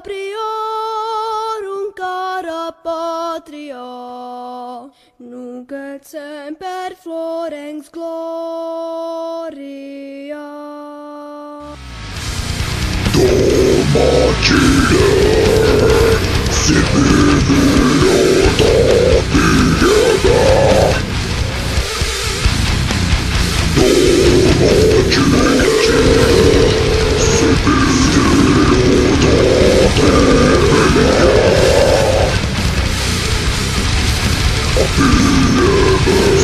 priorum cara patria, nunc et semper florens gloria. Domo Domagine, similio da Domagine, Opinion.